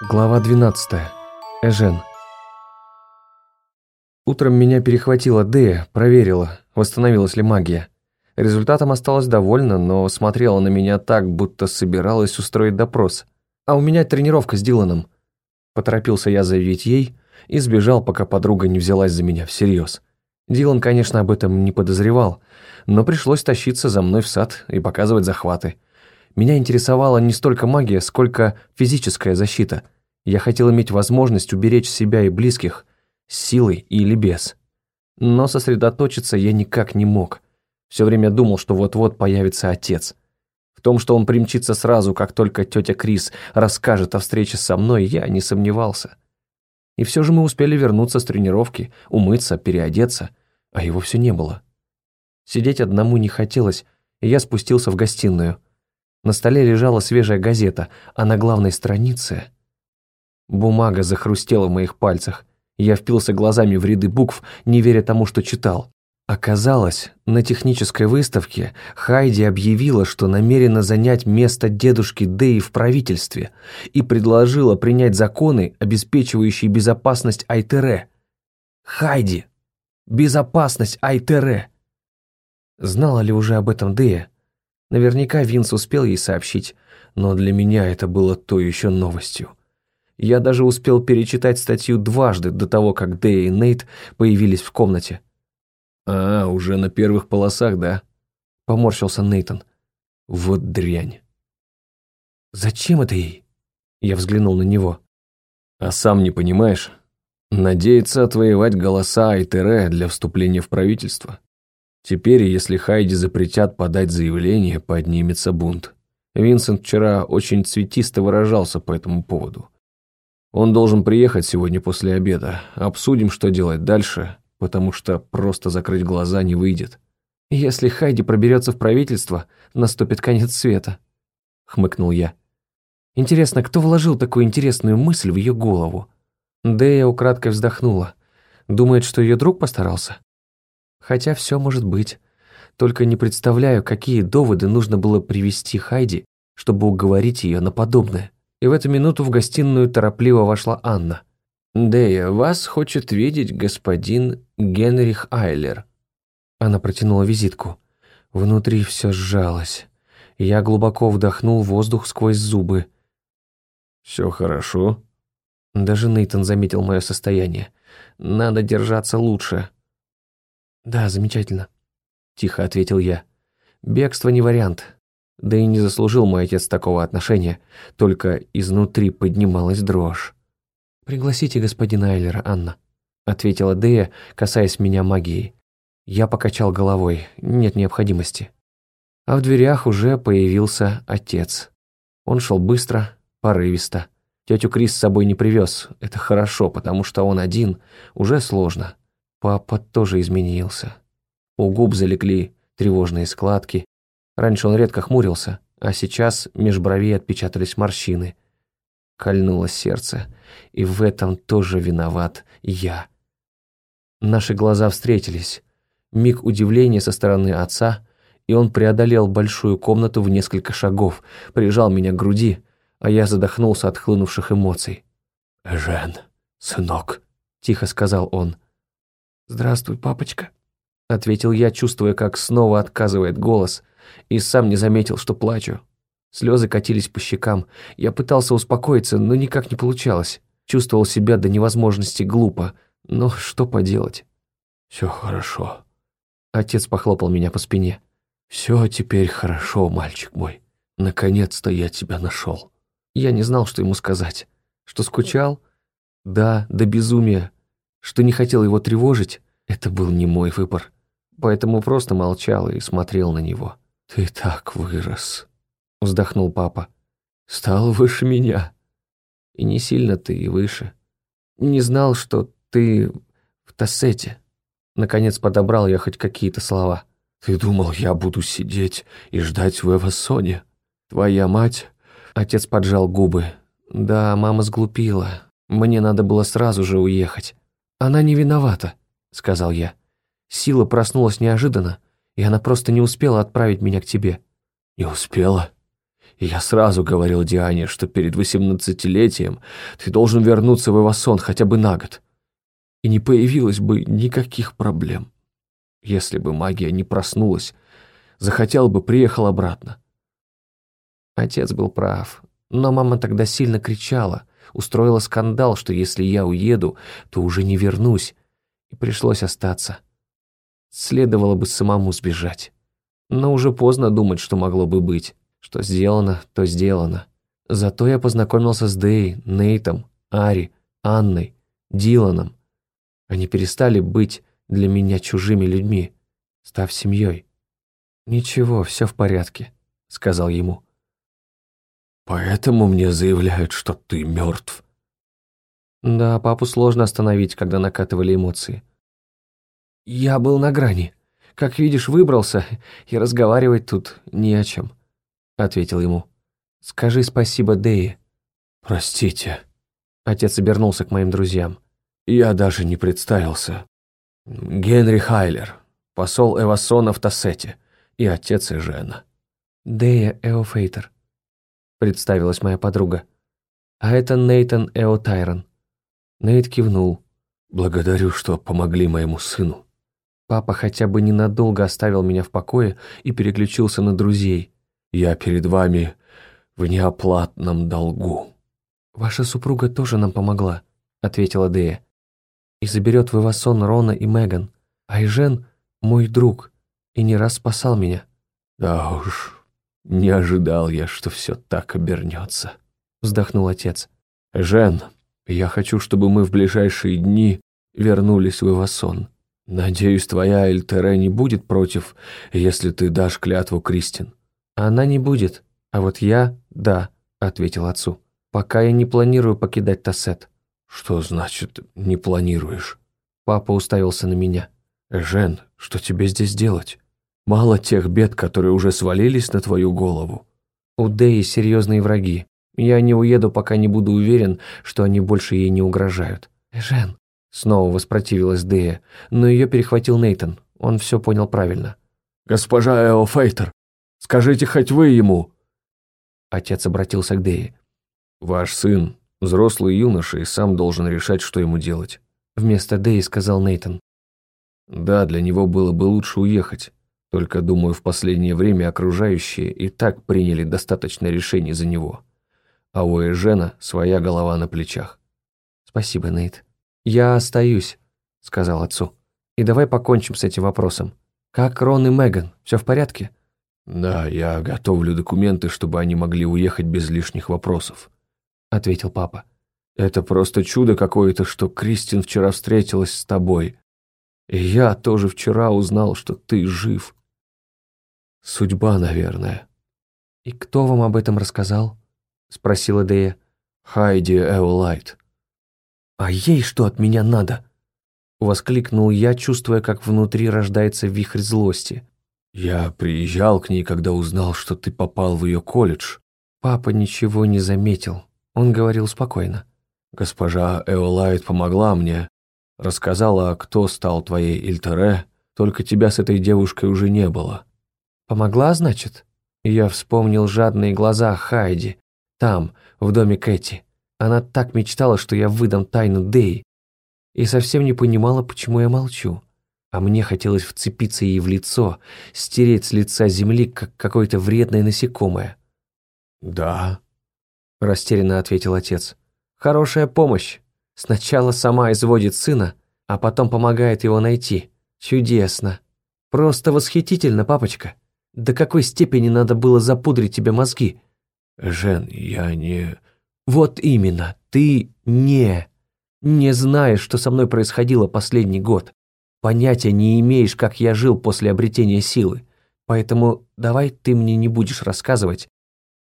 Глава 12. Эжен. Утром меня перехватила Дея, проверила, восстановилась ли магия. Результатом осталась довольна, но смотрела на меня так, будто собиралась устроить допрос. А у меня тренировка с Диланом. Поторопился я заявить ей и сбежал, пока подруга не взялась за меня всерьез. Дилан, конечно, об этом не подозревал, но пришлось тащиться за мной в сад и показывать захваты. Меня интересовала не столько магия, сколько физическая защита. Я хотел иметь возможность уберечь себя и близких, силой или без. Но сосредоточиться я никак не мог. Все время думал, что вот-вот появится отец. В том, что он примчится сразу, как только тетя Крис расскажет о встрече со мной, я не сомневался. И все же мы успели вернуться с тренировки, умыться, переодеться, а его все не было. Сидеть одному не хотелось, и я спустился в гостиную – на столе лежала свежая газета, а на главной странице... Бумага захрустела в моих пальцах. Я впился глазами в ряды букв, не веря тому, что читал. Оказалось, на технической выставке Хайди объявила, что намерена занять место дедушки Дэи в правительстве и предложила принять законы, обеспечивающие безопасность Айтере. Хайди! Безопасность Айтере! Знала ли уже об этом Дэя? Наверняка Винс успел ей сообщить, но для меня это было то еще новостью. Я даже успел перечитать статью дважды до того, как Дэй и Нейт появились в комнате. «А, уже на первых полосах, да?» – поморщился Нейтон. «Вот дрянь». «Зачем это ей?» Я взглянул на него. «А сам не понимаешь? Надеется отвоевать голоса Айтере для вступления в правительство. Теперь, если Хайди запретят подать заявление, поднимется бунт. Винсент вчера очень цветисто выражался по этому поводу. Он должен приехать сегодня после обеда. Обсудим, что делать дальше, потому что просто закрыть глаза не выйдет. «Если Хайди проберется в правительство, наступит конец света», — хмыкнул я. «Интересно, кто вложил такую интересную мысль в ее голову?» Дэя украдкой вздохнула. Думает, что ее друг постарался? Хотя все может быть. Только не представляю, какие доводы нужно было привести Хайди, чтобы уговорить ее на подобное. И в эту минуту в гостиную торопливо вошла Анна. «Дея, вас хочет видеть господин Генрих Айлер». Она протянула визитку. Внутри все сжалось. Я глубоко вдохнул воздух сквозь зубы. «Все хорошо?» Даже Нейтон заметил мое состояние. «Надо держаться лучше». «Да, замечательно», — тихо ответил я. «Бегство не вариант. Да и не заслужил мой отец такого отношения, только изнутри поднималась дрожь». «Пригласите господина Айлера, Анна», — ответила Дея, касаясь меня магией. Я покачал головой, нет необходимости. А в дверях уже появился отец. Он шел быстро, порывисто. Тетю Крис с собой не привез, это хорошо, потому что он один, уже сложно. Папа тоже изменился. У губ залегли тревожные складки. Раньше он редко хмурился, а сейчас меж бровей отпечатались морщины. Кольнуло сердце, и в этом тоже виноват я. Наши глаза встретились. Миг удивления со стороны отца, и он преодолел большую комнату в несколько шагов, прижал меня к груди, а я задохнулся от хлынувших эмоций. «Жен, сынок», — тихо сказал он, — «Здравствуй, папочка», — ответил я, чувствуя, как снова отказывает голос, и сам не заметил, что плачу. Слезы катились по щекам. Я пытался успокоиться, но никак не получалось. Чувствовал себя до невозможности глупо, но что поделать. «Все хорошо». Отец похлопал меня по спине. «Все теперь хорошо, мальчик мой. Наконец-то я тебя нашел». Я не знал, что ему сказать. Что скучал? Да, до безумия что не хотел его тревожить, это был не мой выбор. Поэтому просто молчал и смотрел на него. «Ты так вырос», — вздохнул папа. «Стал выше меня. И не сильно ты и выше. Не знал, что ты в тассете». Наконец подобрал я хоть какие-то слова. «Ты думал, я буду сидеть и ждать в Эвасоне? Твоя мать...» Отец поджал губы. «Да, мама сглупила. Мне надо было сразу же уехать. «Она не виновата», — сказал я. «Сила проснулась неожиданно, и она просто не успела отправить меня к тебе». «Не успела? Я сразу говорил Диане, что перед восемнадцатилетием ты должен вернуться в Ивасон хотя бы на год. И не появилось бы никаких проблем. Если бы магия не проснулась, захотел бы, приехал обратно. Отец был прав, но мама тогда сильно кричала, устроила скандал, что если я уеду, то уже не вернусь, и пришлось остаться. Следовало бы самому сбежать. Но уже поздно думать, что могло бы быть. Что сделано, то сделано. Зато я познакомился с Дэй, Нейтом, Ари, Анной, Диланом. Они перестали быть для меня чужими людьми, став семьей. «Ничего, все в порядке», — сказал ему. «Поэтому мне заявляют, что ты мертв». Да, папу сложно остановить, когда накатывали эмоции. Я был на грани. Как видишь, выбрался, и разговаривать тут не о чем, ответил ему. Скажи спасибо Дэе. Простите. Отец обернулся к моим друзьям. Я даже не представился. Генри Хайлер, посол Эвасона в Тассете, и отец и жена. Дея Эофейтер, представилась моя подруга. А это Нейтан Эо Тайрон. Нейт кивнул. Благодарю, что помогли моему сыну. Папа хотя бы ненадолго оставил меня в покое и переключился на друзей. «Я перед вами в неоплатном долгу». «Ваша супруга тоже нам помогла», — ответила Дея. «И заберет в Ивасон Рона и Меган. А Ижен — мой друг, и не раз спасал меня». «Да уж, не ожидал я, что все так обернется», — вздохнул отец. «Жен, я хочу, чтобы мы в ближайшие дни вернулись в Ивасон». «Надеюсь, твоя Эльтере не будет против, если ты дашь клятву Кристин». «Она не будет, а вот я – да», – ответил отцу. «Пока я не планирую покидать Тассет». «Что значит «не планируешь»?» Папа уставился на меня. «Жен, что тебе здесь делать? Мало тех бед, которые уже свалились на твою голову». «У Дэи серьезные враги. Я не уеду, пока не буду уверен, что они больше ей не угрожают». «Жен, Снова воспротивилась Дея, но ее перехватил Нейтон. Он все понял правильно. «Госпожа Эофейтер, скажите хоть вы ему!» Отец обратился к Дее. «Ваш сын, взрослый юноша, и сам должен решать, что ему делать». Вместо Деи сказал Нейтон. «Да, для него было бы лучше уехать. Только, думаю, в последнее время окружающие и так приняли достаточно решений за него. А у Эжена своя голова на плечах». «Спасибо, Нейт», «Я остаюсь», — сказал отцу. «И давай покончим с этим вопросом. Как Рон и Меган? Все в порядке?» «Да, я готовлю документы, чтобы они могли уехать без лишних вопросов», — ответил папа. «Это просто чудо какое-то, что Кристин вчера встретилась с тобой. И я тоже вчера узнал, что ты жив. Судьба, наверное». «И кто вам об этом рассказал?» — спросила Дея. «Хайди Эолайт». «А ей что от меня надо?» Воскликнул я, чувствуя, как внутри рождается вихрь злости. «Я приезжал к ней, когда узнал, что ты попал в ее колледж». Папа ничего не заметил. Он говорил спокойно. «Госпожа Эолайт помогла мне. Рассказала, кто стал твоей Ильтере, только тебя с этой девушкой уже не было». «Помогла, значит?» Я вспомнил жадные глаза Хайди. Там, в доме Кэти. Она так мечтала, что я выдам тайну Дэй, и совсем не понимала, почему я молчу. А мне хотелось вцепиться ей в лицо, стереть с лица земли, как какое-то вредное насекомое. «Да», — растерянно ответил отец. «Хорошая помощь. Сначала сама изводит сына, а потом помогает его найти. Чудесно. Просто восхитительно, папочка. До какой степени надо было запудрить тебе мозги?» «Жен, я не...» Вот именно, ты не... Не знаешь, что со мной происходило последний год. Понятия не имеешь, как я жил после обретения силы. Поэтому давай ты мне не будешь рассказывать,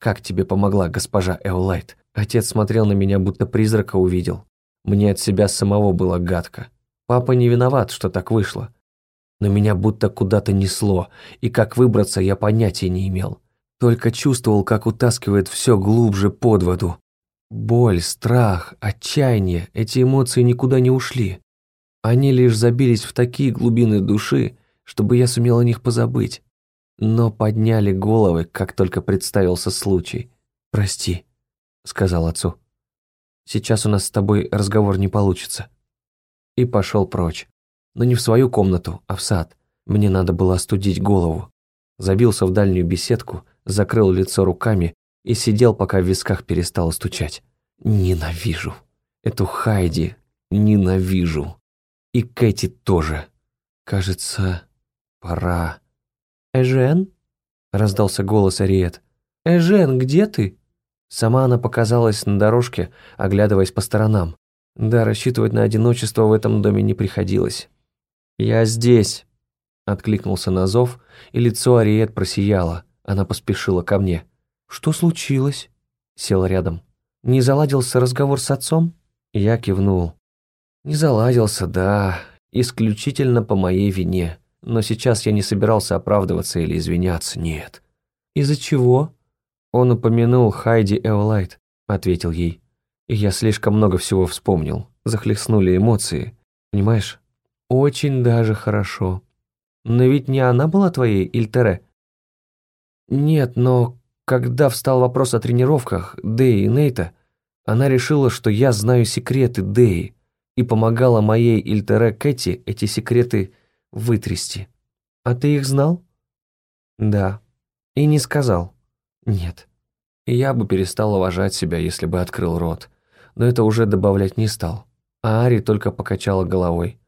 как тебе помогла госпожа Эолайт. Отец смотрел на меня, будто призрака увидел. Мне от себя самого было гадко. Папа не виноват, что так вышло. Но меня будто куда-то несло, и как выбраться я понятия не имел. Только чувствовал, как утаскивает все глубже под воду. Боль, страх, отчаяние – эти эмоции никуда не ушли. Они лишь забились в такие глубины души, чтобы я сумел о них позабыть. но подняли головы, как только представился случай. «Прости», — сказал отцу. «Сейчас у нас с тобой разговор не получится». И пошел прочь. Но не в свою комнату, а в сад. Мне надо было остудить голову. Забился в дальнюю беседку, закрыл лицо руками и сидел, пока в висках перестало стучать. Ненавижу. Эту Хайди ненавижу. И Кэти тоже. Кажется, пора. «Эжен?» — раздался голос Ариет. «Эжен, где ты?» Сама она показалась на дорожке, оглядываясь по сторонам. Да, рассчитывать на одиночество в этом доме не приходилось. «Я здесь», — откликнулся на зов, и лицо Ариет просияло. Она поспешила ко мне. «Что случилось?» — села рядом. «Не заладился разговор с отцом?» Я кивнул. «Не заладился, да, исключительно по моей вине но сейчас я не собирался оправдываться или извиняться, нет. «Из-за чего?» «Он упомянул Хайди Эолайт», — ответил ей. Я слишком много всего вспомнил, захлестнули эмоции, понимаешь? Очень даже хорошо. Но ведь не она была твоей Ильтере? Нет, но когда встал вопрос о тренировках Дэи и Нейта, она решила, что я знаю секреты Дэи и помогала моей Ильтере Кэти эти секреты вытрясти. А ты их знал? Да. И не сказал? Нет. Я бы перестал уважать себя, если бы открыл рот. Но это уже добавлять не стал. А Ари только покачала головой.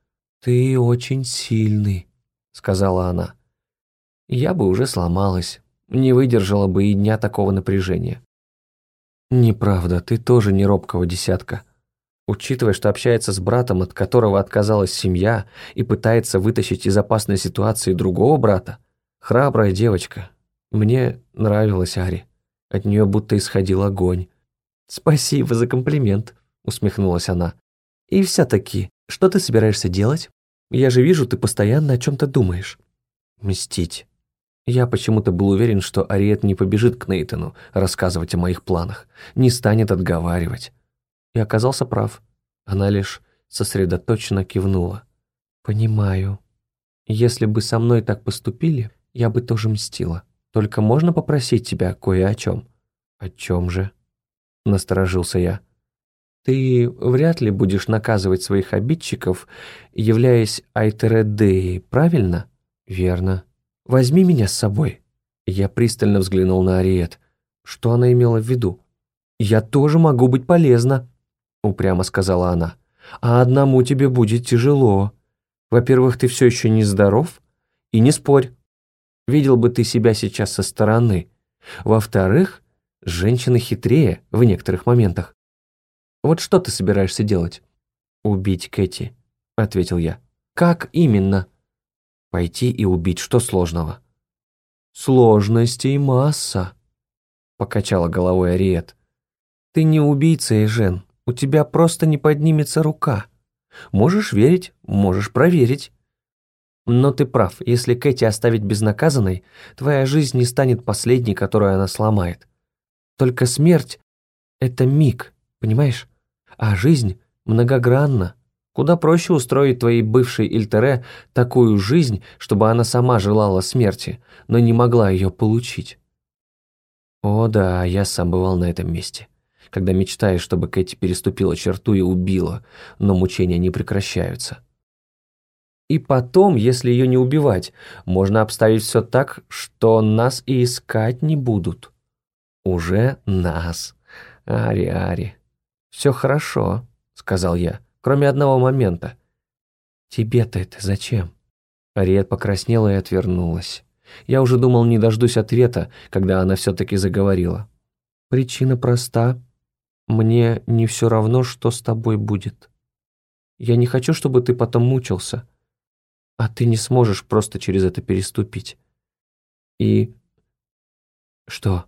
«Ты очень сильный», — сказала она. Я бы уже сломалась, не выдержала бы и дня такого напряжения. «Неправда, ты тоже не робкого десятка», Учитывая, что общается с братом, от которого отказалась семья, и пытается вытащить из опасной ситуации другого брата, храбрая девочка. Мне нравилась Ари. От нее будто исходил огонь. «Спасибо за комплимент», — усмехнулась она. «И все-таки, что ты собираешься делать? Я же вижу, ты постоянно о чем-то думаешь». «Мстить». Я почему-то был уверен, что Ариет не побежит к Нейтану рассказывать о моих планах, не станет отговаривать и оказался прав. Она лишь сосредоточенно кивнула. «Понимаю. Если бы со мной так поступили, я бы тоже мстила. Только можно попросить тебя кое о чем?» «О чем же?» – насторожился я. «Ты вряд ли будешь наказывать своих обидчиков, являясь Айтередеей, правильно?» «Верно. Возьми меня с собой». Я пристально взглянул на Ариет. Что она имела в виду? «Я тоже могу быть полезна», — упрямо сказала она. «А одному тебе будет тяжело. Во-первых, ты все еще не здоров, и не спорь. Видел бы ты себя сейчас со стороны. Во-вторых, женщины хитрее в некоторых моментах. Вот что ты собираешься делать?» «Убить Кэти», — ответил я. «Как именно?» «Пойти и убить, что сложного?» «Сложностей масса», — покачала головой Ариет. «Ты не убийца, Эжен у тебя просто не поднимется рука. Можешь верить, можешь проверить. Но ты прав, если Кэти оставить безнаказанной, твоя жизнь не станет последней, которую она сломает. Только смерть — это миг, понимаешь? А жизнь многогранна. Куда проще устроить твоей бывшей Ильтере такую жизнь, чтобы она сама желала смерти, но не могла ее получить. О да, я сам бывал на этом месте когда мечтаешь, чтобы Кэти переступила черту и убила, но мучения не прекращаются. И потом, если ее не убивать, можно обставить все так, что нас и искать не будут. Уже нас. Ари-ари. Все хорошо, сказал я, кроме одного момента. Тебе-то это зачем? Ариет покраснела и отвернулась. Я уже думал, не дождусь ответа, когда она все-таки заговорила. Причина проста мне не все равно, что с тобой будет. Я не хочу, чтобы ты потом мучился, а ты не сможешь просто через это переступить. И... Что?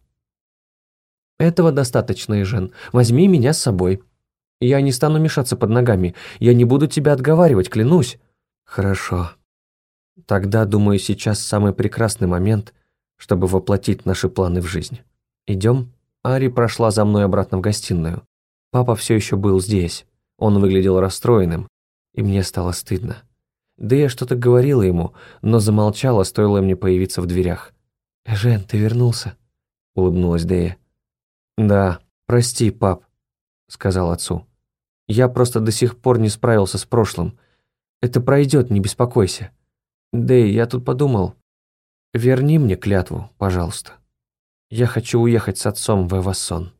Этого достаточно, Ижен. Возьми меня с собой. Я не стану мешаться под ногами. Я не буду тебя отговаривать, клянусь. Хорошо. Тогда, думаю, сейчас самый прекрасный момент, чтобы воплотить наши планы в жизнь. Идем? Ари прошла за мной обратно в гостиную. Папа все еще был здесь. Он выглядел расстроенным, и мне стало стыдно. Да я что-то говорила ему, но замолчала, стоило мне появиться в дверях. «Эжен, ты вернулся?» — улыбнулась Дея. «Да, прости, пап», — сказал отцу. «Я просто до сих пор не справился с прошлым. Это пройдет, не беспокойся. Дэй, я тут подумал. Верни мне клятву, пожалуйста. Я хочу уехать с отцом в Эвасон».